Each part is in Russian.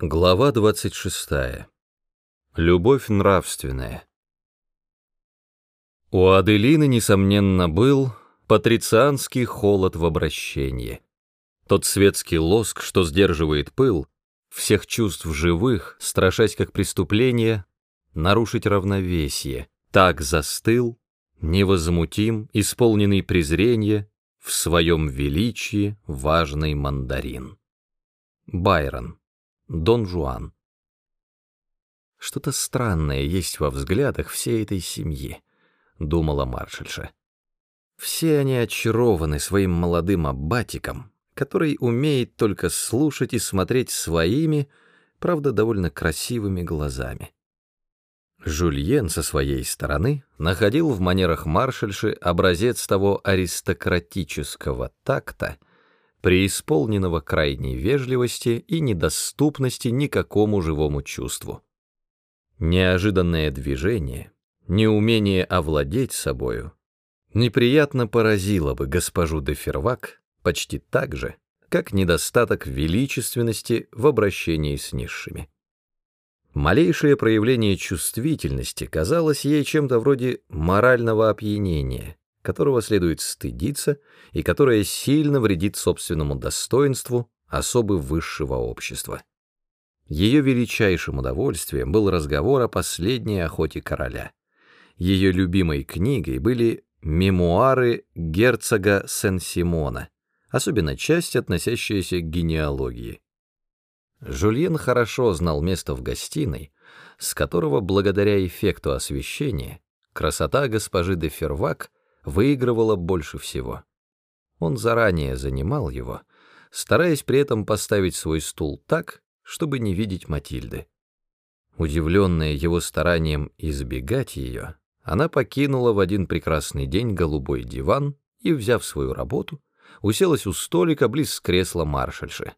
Глава 26. Любовь нравственная. У Аделины, несомненно, был патрицианский холод в обращении. Тот светский лоск, что сдерживает пыл, всех чувств живых, страшась как преступление, нарушить равновесие, так застыл, невозмутим, исполненный презрения, в своем величии важный мандарин. Байрон. Дон Жуан. «Что-то странное есть во взглядах всей этой семьи», — думала маршальша. «Все они очарованы своим молодым аббатиком, который умеет только слушать и смотреть своими, правда, довольно красивыми глазами». Жульен со своей стороны находил в манерах маршальши образец того аристократического такта, преисполненного крайней вежливости и недоступности никакому живому чувству. Неожиданное движение, неумение овладеть собою неприятно поразило бы госпожу де Фервак почти так же, как недостаток величественности в обращении с низшими. Малейшее проявление чувствительности казалось ей чем-то вроде морального опьянения, которого следует стыдиться и которое сильно вредит собственному достоинству особы высшего общества. Ее величайшим удовольствием был разговор о последней охоте короля. Ее любимой книгой были мемуары герцога Сен-Симона, особенно часть, относящаяся к генеалогии. Жульен хорошо знал место в гостиной, с которого, благодаря эффекту освещения, красота госпожи де Фервак выигрывала больше всего. Он заранее занимал его, стараясь при этом поставить свой стул так, чтобы не видеть Матильды. Удивленная его старанием избегать ее, она покинула в один прекрасный день голубой диван и, взяв свою работу, уселась у столика близ кресла маршальши.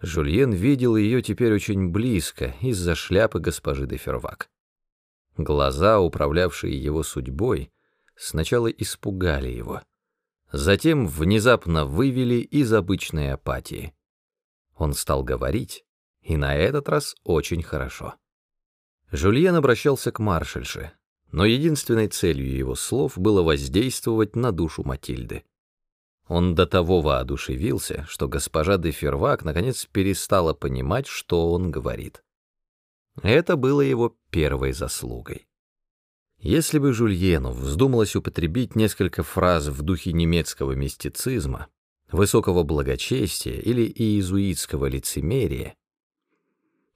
Жульен видел ее теперь очень близко из-за шляпы госпожи де Фервак. Глаза, управлявшие его судьбой, сначала испугали его, затем внезапно вывели из обычной апатии. Он стал говорить, и на этот раз очень хорошо. Жульен обращался к маршальше, но единственной целью его слов было воздействовать на душу Матильды. Он до того воодушевился, что госпожа де Фервак наконец перестала понимать, что он говорит. Это было его первой заслугой. Если бы Жульену вздумалось употребить несколько фраз в духе немецкого мистицизма, высокого благочестия или иезуитского лицемерия,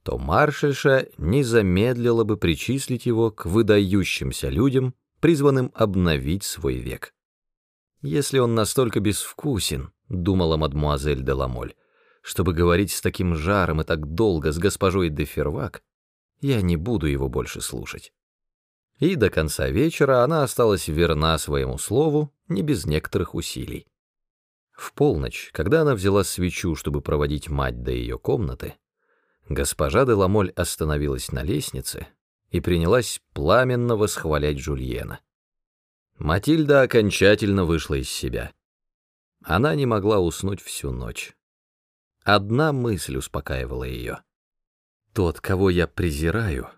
то маршальша не замедлила бы причислить его к выдающимся людям, призванным обновить свой век. «Если он настолько безвкусен», — думала мадмуазель де Ламоль, «чтобы говорить с таким жаром и так долго с госпожой де Фервак, я не буду его больше слушать» и до конца вечера она осталась верна своему слову, не без некоторых усилий. В полночь, когда она взяла свечу, чтобы проводить мать до ее комнаты, госпожа де Ламоль остановилась на лестнице и принялась пламенно восхвалять Жульена. Матильда окончательно вышла из себя. Она не могла уснуть всю ночь. Одна мысль успокаивала ее. «Тот, кого я презираю»,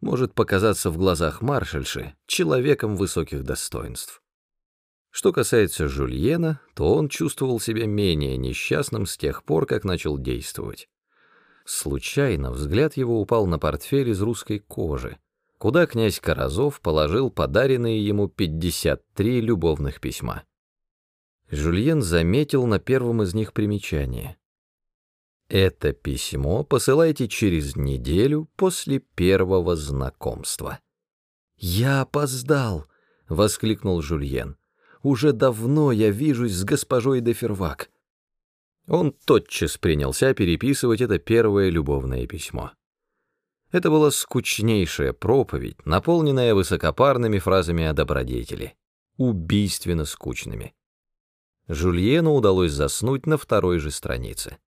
может показаться в глазах маршальши человеком высоких достоинств. Что касается Жульена, то он чувствовал себя менее несчастным с тех пор, как начал действовать. Случайно взгляд его упал на портфель из русской кожи, куда князь Каразов положил подаренные ему 53 любовных письма. Жульен заметил на первом из них примечание. Это письмо посылайте через неделю после первого знакомства. «Я опоздал!» — воскликнул Жульен. «Уже давно я вижусь с госпожой де Фервак». Он тотчас принялся переписывать это первое любовное письмо. Это была скучнейшая проповедь, наполненная высокопарными фразами о добродетели, убийственно скучными. Жульену удалось заснуть на второй же странице.